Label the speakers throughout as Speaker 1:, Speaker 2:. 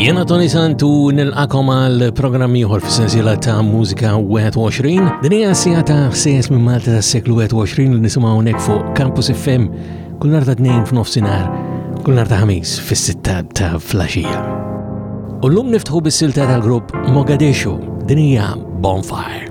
Speaker 1: Jena Tony Santu nil-akom għal program jħor f-sensila ta' mużika 21. Din hija sija ta' ħsies minn Malta ta' seklu 21 li nisimgħu hawnhekk fuq Campus FM kull narta ta' tnejn f'nofsinhar, kull narta ta' ħamis fis-sitta ta' flaxija. U llum niftħu bis-silta tal-grupp Mogadishu din hija Bonfire.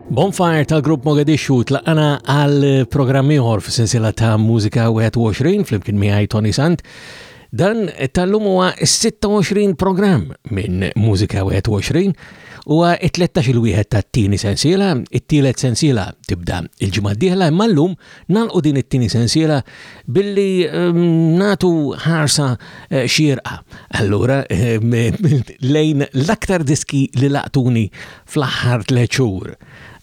Speaker 1: Bonfire tal-grupp Mogadishu tlaqana għal programm ieħor fis-sensiela ta' Mużika 21 flimkien miegħi Tony Sant. Dan tal-lum huwa 26 programm minn Mużika 21 huwa 13 il-wieħed tat-tieni sensiela, it-tielet sensiela tibda il-ġimgħa d-dieħla imma llum nagħlqu din it-tieni sensiela billi ehm, natu ħarsa eh, xierqa. Allura ehm, lejn l-aktar diski li laqtuni fl-aħħar tliet xhur.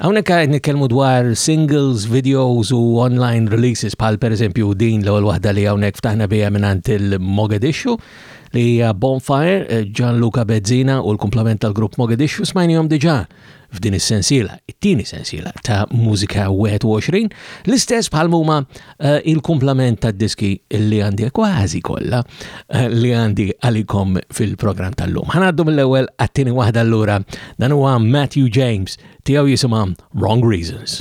Speaker 1: Hawnhekk qed nitkellmu dwar singles, videos u online releases bħal pereżempju din l-ewwel waħda li hawnhekk ftaħna biha mingħand il-Mogadishu li hija Bonfire, eh, Gianluca Bezzina u l-komplement tal-grupp Mogadishu smajnihom diġà
Speaker 2: f'din is-sensiela, it-tieni sensiela ta' mużika 21, l-istess bħal muma Eh, il-kumplament ta' diski li għandi kważi kollha eh, li għandi għalikom fil-programm tal-lum. Ħanaddu mill-ewwel għattini waħda l-lura dan huwa Matthew James tiegħu jisimha Wrong Reasons.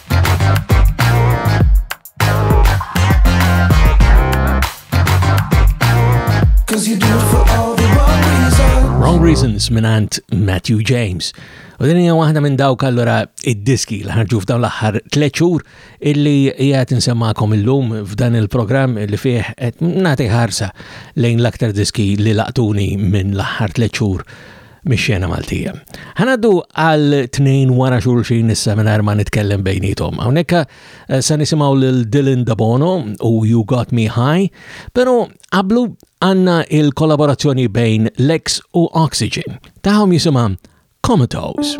Speaker 2: Reasons minant Matthew James. U din hija waħda minn dawk allura id-diski li ħarġu f'dawn l-aħħar tliet xhur illi hija tinsemmakom illum f'dan il-programm li fih qed nagħti ħarsa lejn l-aktar diski li laqtuni minn l-aħħar tliet xhur mix-xena Maltija. Ħanaddu għal tnejn wara xulxin issa mingħajr ma nitkellem bejnietom. Hawnhekk eh, sa nisimgħu lil Dylan Dabono u You Got Me High, però qablu għandna il-kollaborazzjoni bejn Lex u Oxygen. Taħom jisimha Comatose.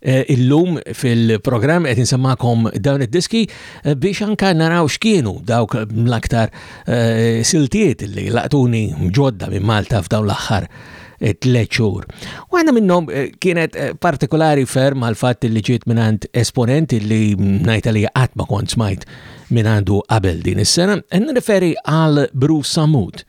Speaker 3: Eh, illum fil-programm qed insemmakom dawn id-diski eh, biex anka naraw x'kienu dawk l-aktar eh, siltiet li laqtuni ġodda minn Malta f'dawn l-aħħar tliet xhur. Waħda minnhom kienet partikolari ferm għal fatt li ġiet mingħand esponent li ngħidha li qatt ma kont smajt minn għandu qabel din is-sena, nirreferi għal Bruce Samut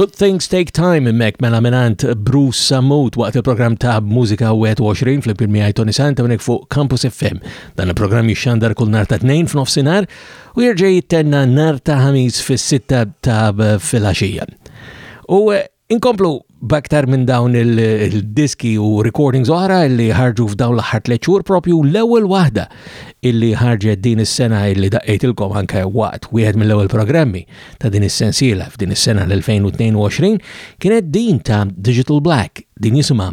Speaker 3: Good Things Take Time
Speaker 4: immek mela minant Bruce Samut waqt il-program ta' Musika 21 fl-imkien miħaj Tony Santa minnek fuq Campus FM. Dan il-program jixxandar kull nar ta' 2 f'nofsinar u jerġa' jittenna nhar ta' Ħamis fis-sitta ta' filgħaxija. U eh, inkomplu baktar minn dawn il-diski u recordings oħra li ħarġu f'dawn l-aħħar tliet xhur propju l-ewwel waħda illi ħarġet din is-sena illi daqqejtilkom anke waqt wieħed mill-ewwel programmi ta' din is-sensiela f'din is-sena l-2022 kienet din ta' Digital Black din jisimha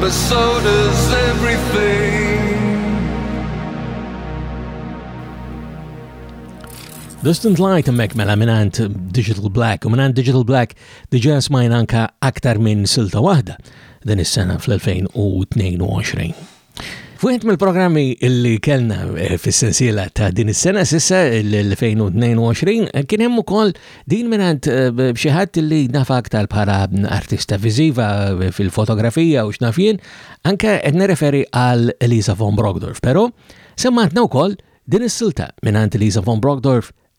Speaker 5: But so does everything. Distant
Speaker 2: Light emmek mela minant Digital Black u minant Digital Black diġa smajna anka aktar minn silta wahda din is-sena fl-2022. Fuħet mill-programmi li kellna eh, fis-sensiela ta' din is-sena sissa l-2022 eh, kien hemm ukoll din minant eh, b'xi ħadd li nafa aktar bħala artista viżiva fil-fotografija u x'nafjien, anke qed nirreferi għal Elisa von Brogdorf, però semmatna wkoll din is-silta minant Elisa von Brogdorf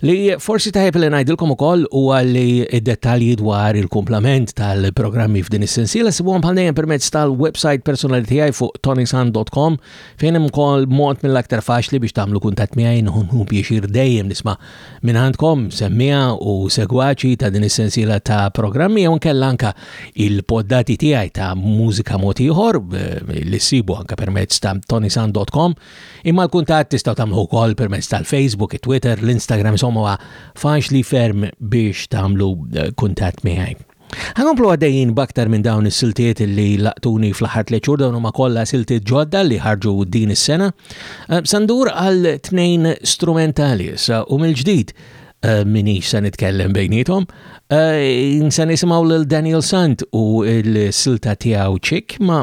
Speaker 2: Li forsi tajb li ngħidilkom ukoll huwa li d-dettalji dwar il-kumplament tal-programmi f'din is-sensiela sibuhom bħal dejjem permezz tal-website personali tiegħi fuq tonisan.com fejn hemm ukoll mod mill-aktar faċli biex tagħmlu kuntatt miegħi nħu pjaċir dejjem nisma' minn għandkom semmija u segwaċi ta' din is-sensiela ta' programmi jew nkella anka il-poddati tiegħi ta' mużika mod ieħor eh, li ssibu anka permezz ta' tonisan.com Imma l-kuntatt tistgħu tagħmluh ukoll permezz tal-Facebook, it-Twitter, l-Instagram somwa faċli ferm biex tagħmlu eh, kuntatt miegħi. Għankomplu għaddejjin baktar minn dawn is-siltiet li laqtuni fl-ħar tleċur dawn huma kollha siltiet ġodda li ħarġu din is-sena. Eh, sandur għal tnejn strumentali sa u mill-ġdid eh, minni se nitkellem bejnietom. Eh, se nisimgħu lil Daniel Sant u l-silta tiegħu ċik ma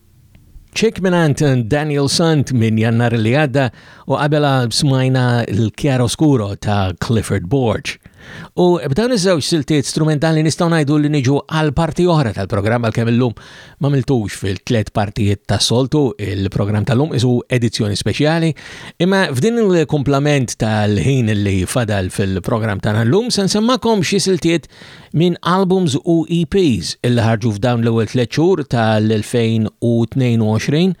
Speaker 2: Ċek minant Daniel Sant minn jannar li għadda u qabela smajna l-Chiaro Scuro ta' Clifford Borg. U b'dawn iż-żewġ siltiet strumentali nistgħu ngħidu li niġu għal parti oħra tal-programm għal kemm illum ma miltux fil-tliet partijiet ta' soltu il-programm tal-lum isu edizzjoni speċjali, imma f'din il-kumplament tal-ħin li fadal fil-programm tagħna llum se nsemmakom xi siltiet Minn albums u EPs illi ħarġu f'dawn l-ewwel tliet xhur tal-2022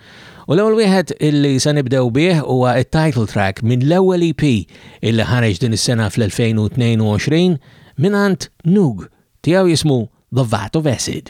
Speaker 2: u l-ewwel wieħed illi se nibdew bih huwa t-title track minn l-ewwel EP illi ħareġ din is-sena fl-2022 mingħand Nug tiegħu jismu The Vat of Acid.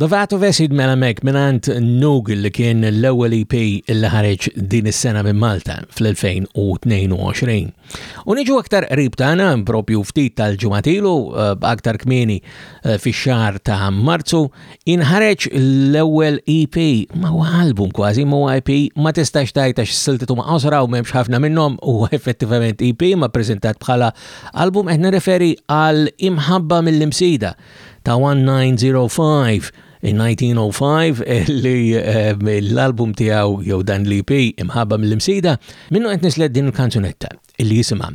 Speaker 2: Dovatu vesid mela mek minant Nug li kien l-ewwel EP li ħareġ din is-sena minn Malta fl-2022. U niġu aktar qrib tagħna propju ftit tal-ġimatilu eh, aktar kmieni eh, fix-xahar ta' Marzu Inħareġ l-ewwel EP, ma huwa album kważi, ma huwa EP, ma tistax tajt għax silti huma qosra u m'hemmx ħafna minnhom u effettivament EP ma preżentat bħala album qed nirreferi għal Imħabba mill-Imsida ta' 1905 1905 eh, li eh, l-album tiegħu jew dan l-EP Imħabba mill-Imsida minnu qed nislet din il-kanzunetta
Speaker 6: li jisimha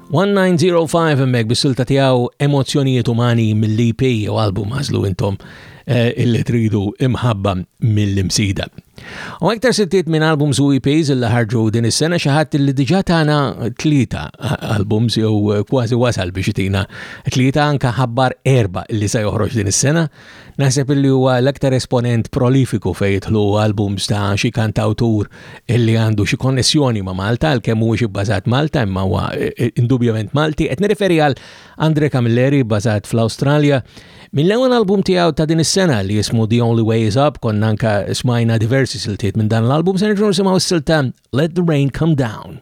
Speaker 2: 1905 hemmhekk bis-silta tiegħu Emozzjonijiet Umani mill-EP jew album għażlu intom eh, illi tridu imħabba mill-imsida. U aktar siltiet minn albums u EPs illi ħarġu din is-sena xi ħadd li diġà tagħna tlieta albums jew eh, kważi wasal biex itina tlieta anke ħabbar erba' li se joħroġ din is-sena. Naħseb illi huwa l-aktar esponent prolifiku fejn jidħlu albums ta' xi kantawtur illi għandu xi konnessjoni ma' Malta għal kemm huwiex ibbażat Malta imma huwa eh, eh, indubjament Malti. Qed nirreferi għal Andre Camilleri bbażat fl-Awstralja. Mill-ewwel album tiegħu ta' din is-sena li jismu The Only Way Is Up konna anka smajna diversi siltiet minn dan l-album se nerġgħu nisimgħu s-silta Let the Rain Come Down.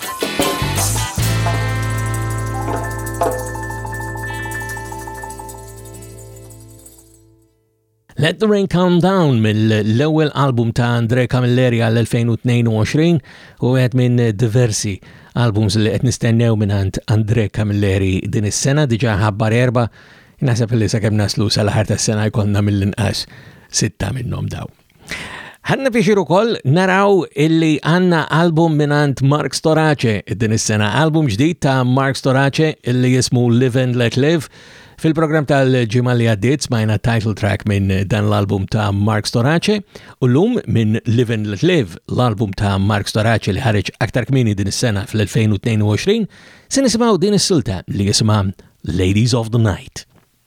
Speaker 7: Let the Rain
Speaker 2: Calm Down mill-ewwel album ta' Andre Camilleri għall-2022 u għed minn diversi albums li qed nistennew minn Andre Camilleri din is-sena diġà ħabbar erba' naħseb li sakemm naslu sal-aħħar tas-sena jkollna mill-inqas sitta minnhom daw. Għanna piċir ukoll naraw illi għanna album minant Mark Storace din is-sena, album ġdid ta' Mark Storace illi jismu Live and Let Live. Fil-programm tal-ġimgħa li għaddiet smajna title track minn dan l-album ta' Mark Storace u llum minn Live and Let Live, l-album ta' Mark Storace li ħareġ aktar kmini din is-sena fl-2022, se nisimgħu din is-silta li jisimha Ladies of the Night.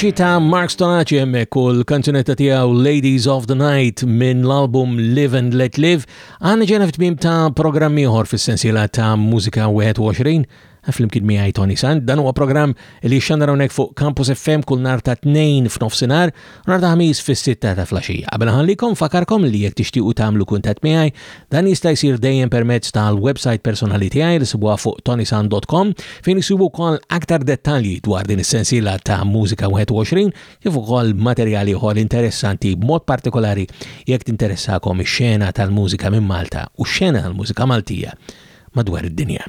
Speaker 2: Voċi ta' Mark Stonaci hemmhekk u l-kanzunetta tiegħu Ladies of the Night minn l-album Live and Let Live għandna ġena f'tmim ta' programm ieħor fis-sensiela ta' Mużika 21 flimkien miegħi Tony Sant. Dan huwa programm li xandar hawnhekk fuq Campus FM kull nar ta' tnejn f'nofsinhar, nar ta' ħamis fis-sitta ta' flaxija. Qabel ħallikom fakarkom li jekk tixtiequ tagħmlu kuntatt miegħi, dan jista' jsir dejjem permezz tal-website personali tiegħi li sibuha fuq tonisan.com fejn isibu wkoll aktar dettalji dwar din is-sensiela ta' Mużika 21 kif ukoll materjali oħor interessanti b'mod partikolari jekk tinteressakom ix-xena tal-mużika minn Malta u x-xena tal-mużika Maltija madwar id-dinja.